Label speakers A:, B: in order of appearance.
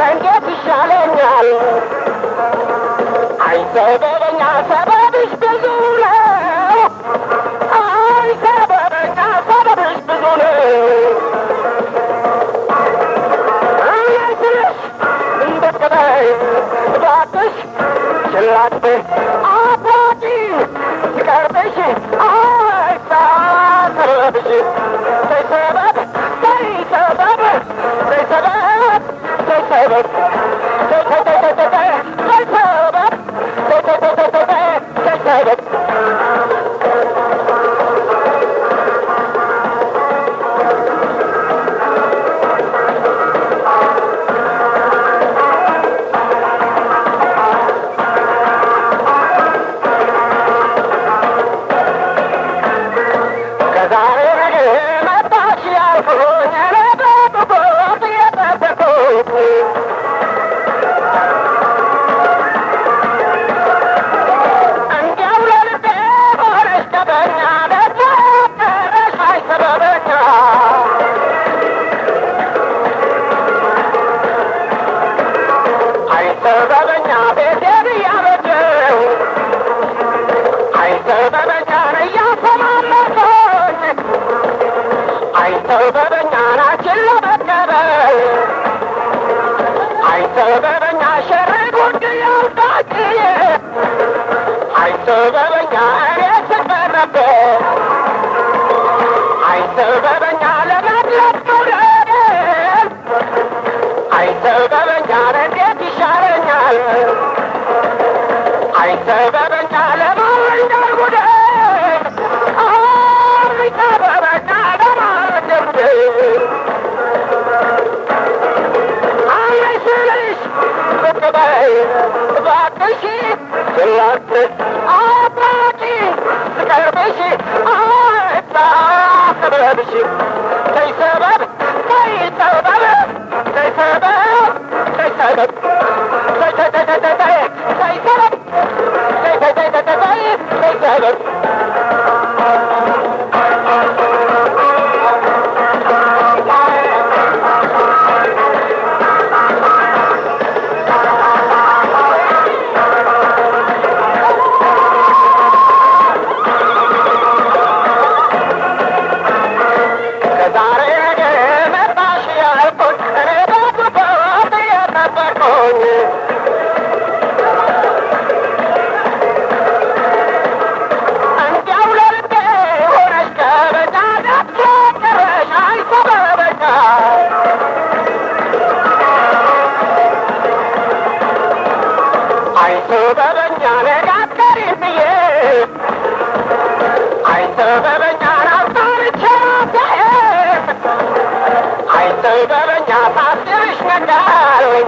A: I አይተህ በለኛ ሰበ አይጠበበኛ ለመድረስ ቱደል አይጠበበኛ እንዴት ይሻለኛል አይጠበበኛ thể địch በረኛ ታስብሽ ነቃል ወይ?